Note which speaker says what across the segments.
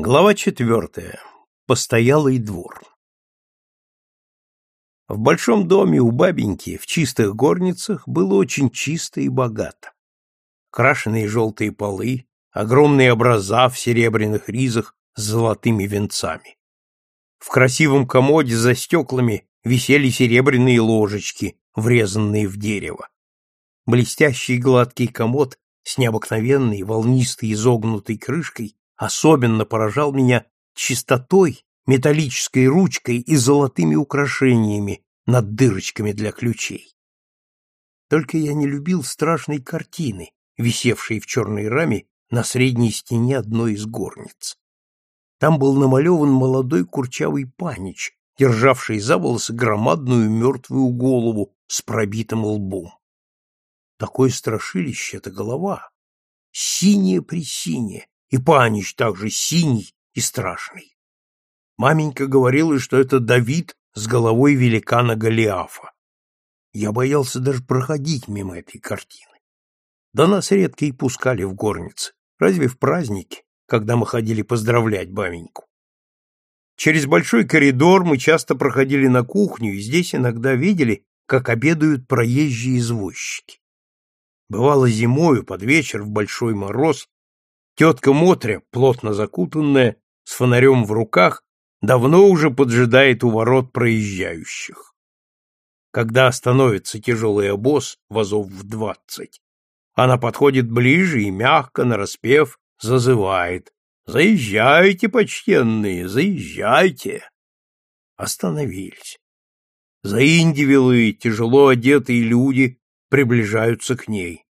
Speaker 1: Глава четвертая. Постоялый двор. В большом доме у бабеньки в чистых горницах было очень чисто и богато. Крашеные желтые полы, огромные образа в серебряных ризах с золотыми венцами. В красивом комоде за стеклами висели серебряные ложечки, врезанные в дерево. Блестящий гладкий комод с необыкновенной волнистой изогнутой крышкой особенно поражал меня чистотой, металлической ручкой и золотыми украшениями над дырочками для ключей. Только я не любил страшной картины, висевшей в черной раме на средней стене одной из горниц. Там был намалеван молодой курчавый панич, державший за волосы громадную мертвую голову с пробитым лбом. Такое страшилище — это голова, синяя-пресиняя, и панич также синий и страшный. Маменька говорила, что это Давид с головой великана Голиафа. Я боялся даже проходить мимо этой картины. Да нас редко и пускали в горницы, разве в праздники, когда мы ходили поздравлять маменьку. Через большой коридор мы часто проходили на кухню, и здесь иногда видели, как обедают проезжие извозчики. Бывало зимою, под вечер, в большой мороз, Тетка Мотря, плотно закутанная, с фонарем в руках, давно уже поджидает у ворот проезжающих. Когда остановится тяжелый обоз, вазов в двадцать, она подходит ближе и мягко, нараспев, зазывает. «Заезжайте, почтенные, заезжайте!» Остановились. Заиндивилые, тяжело одетые люди приближаются к ней.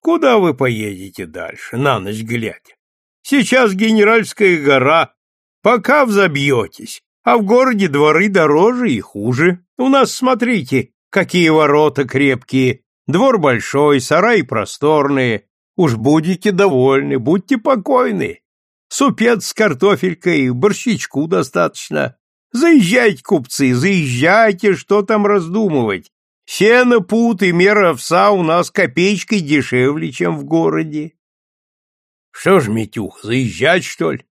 Speaker 1: Куда вы поедете дальше, на ночь глядя? Сейчас Генеральская гора, пока взобьетесь, а в городе дворы дороже и хуже. У нас, смотрите, какие ворота крепкие, двор большой, сарай просторные. Уж будете довольны, будьте покойны. Супец с картофелькой, борщичку достаточно. Заезжайте, купцы, заезжайте, что там раздумывать. Сено, пут и мера овса у нас копеечкой дешевле, чем в городе. Что ж, Митюх, заезжать, что ли?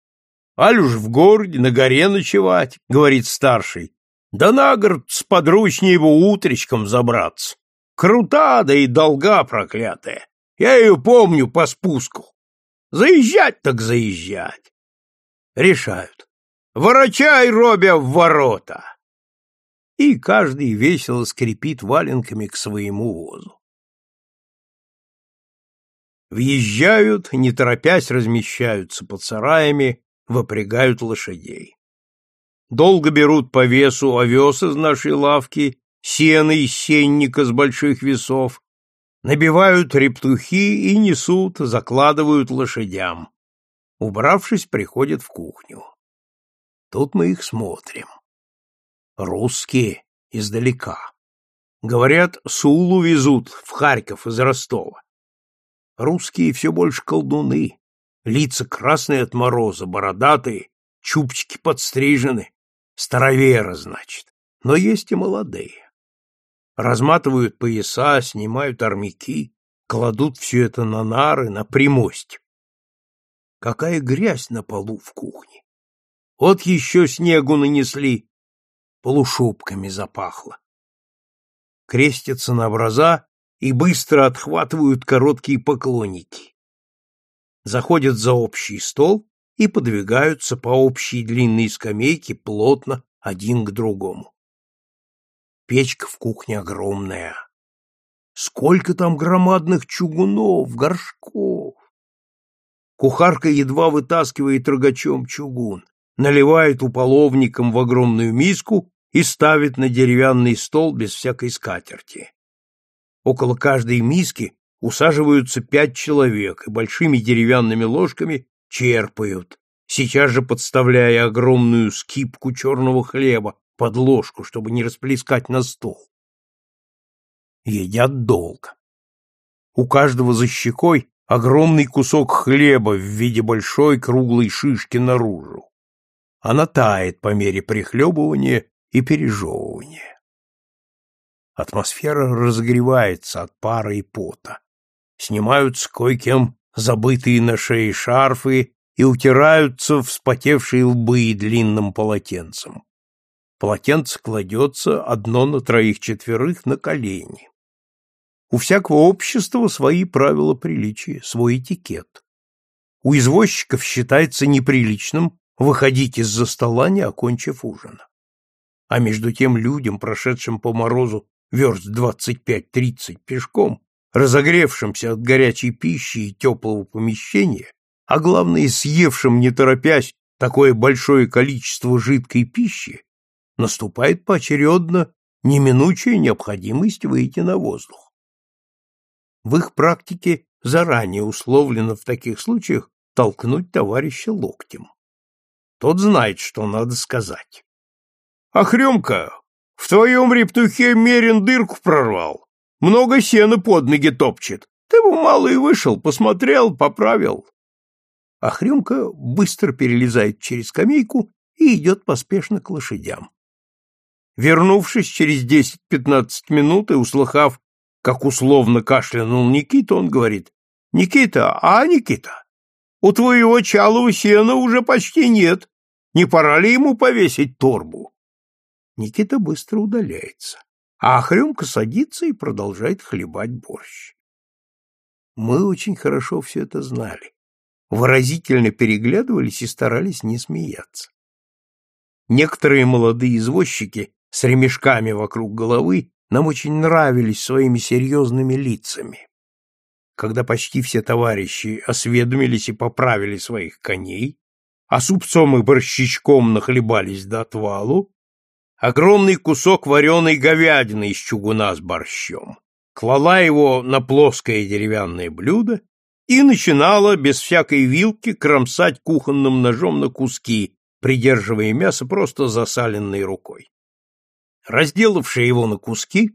Speaker 1: Аль уж в городе, на горе ночевать, говорит старший. Да на город с подручней его утречком забраться. Крута, да и долга проклятая. Я ее помню по спуску. Заезжать так заезжать. Решают. Ворочай, Робя, в ворота и каждый весело скрипит валенками к своему возу. Въезжают, не торопясь размещаются под сараями, выпрягают лошадей. Долго берут по весу овес из нашей лавки, сено из сенника с больших весов, набивают рептухи и несут, закладывают лошадям. Убравшись, приходят в кухню. Тут мы их смотрим. Русские издалека. Говорят, Сулу везут в Харьков из Ростова. Русские все больше колдуны. Лица красные от мороза, бородатые, чубчики подстрижены. Старовера, значит. Но есть и молодые. Разматывают пояса, снимают армяки, кладут все это на нары, на примость. Какая грязь на полу в кухне! Вот еще снегу нанесли, полушубками запахло. Крестятся на образа и быстро отхватывают короткие поклонники. Заходят за общий стол и подвигаются по общей длинной скамейке плотно один к другому. Печка в кухне огромная. Сколько там громадных чугунов, горшков! Кухарка едва вытаскивает рогачом чугун, наливает уполовником в огромную миску и ставит на деревянный стол без всякой скатерти. Около каждой миски усаживаются пять человек и большими деревянными ложками черпают, сейчас же подставляя огромную скипку черного хлеба под ложку, чтобы не расплескать на стол. Едят долго. У каждого за щекой огромный кусок хлеба в виде большой круглой шишки наружу. Она тает по мере прихлебывания и пережевывания. Атмосфера разогревается от пара и пота. Снимают кое-кем забытые на шее шарфы и утираются вспотевшие лбы длинным полотенцем. Полотенце кладется одно на троих-четверых на колени. У всякого общества свои правила приличия, свой этикет. У извозчиков считается неприличным выходить из-за стола, не окончив ужина. А между тем людям, прошедшим по морозу верст двадцать пять-тридцать пешком, разогревшимся от горячей пищи и теплого помещения, а главное, съевшим, не торопясь, такое большое количество жидкой пищи, наступает поочередно неминучая необходимость выйти на воздух. В их практике заранее условлено в таких случаях толкнуть товарища локтем. Тот знает, что надо сказать. «Охремка, в твоем рептухе мерен дырку прорвал. Много сена под ноги топчет. Ты бы мало и вышел, посмотрел, поправил». Охремка быстро перелезает через скамейку и идет поспешно к лошадям. Вернувшись через десять-пятнадцать минут и услыхав, как условно кашлянул Никита, он говорит, «Никита, а, Никита, у твоего чалого сена уже почти нет. Не пора ли ему повесить торбу?» Никита быстро удаляется, а Охрюмка садится и продолжает хлебать борщ. Мы очень хорошо все это знали, выразительно переглядывались и старались не смеяться. Некоторые молодые извозчики с ремешками вокруг головы нам очень нравились своими серьезными лицами. Когда почти все товарищи осведомились и поправили своих коней, а супцом и борщичком нахлебались до отвалу, огромный кусок вареной говядины из чугуна с борщом, клала его на плоское деревянное блюдо и начинала без всякой вилки кромсать кухонным ножом на куски, придерживая мясо просто засаленной рукой. Разделавшая его на куски,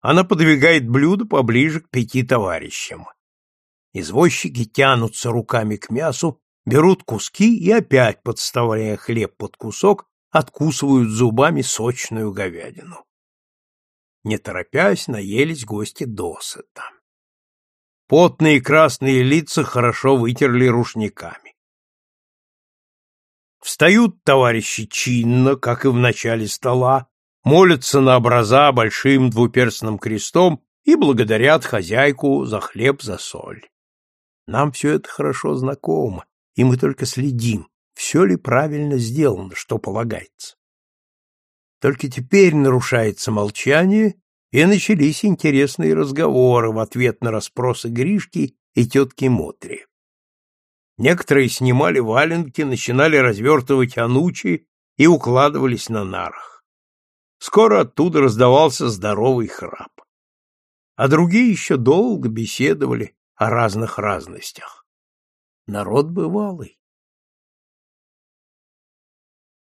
Speaker 1: она подвигает блюдо поближе к пяти товарищам. Извозчики тянутся руками к мясу, берут куски и опять, подставляя хлеб под кусок, откусывают зубами сочную говядину. Не торопясь, наелись гости досыта. Потные красные лица хорошо вытерли рушниками. Встают товарищи чинно, как и в начале стола, молятся на образа большим двуперстным крестом и благодарят хозяйку за хлеб, за соль. Нам все это хорошо знакомо, и мы только следим, все ли правильно сделано, что полагается. Только теперь нарушается молчание, и начались интересные разговоры в ответ на расспросы Гришки и тетки Мотри. Некоторые снимали валенки, начинали развертывать анучи и укладывались на нарах. Скоро оттуда раздавался здоровый храп. А другие еще долго беседовали о разных разностях. Народ бывалый.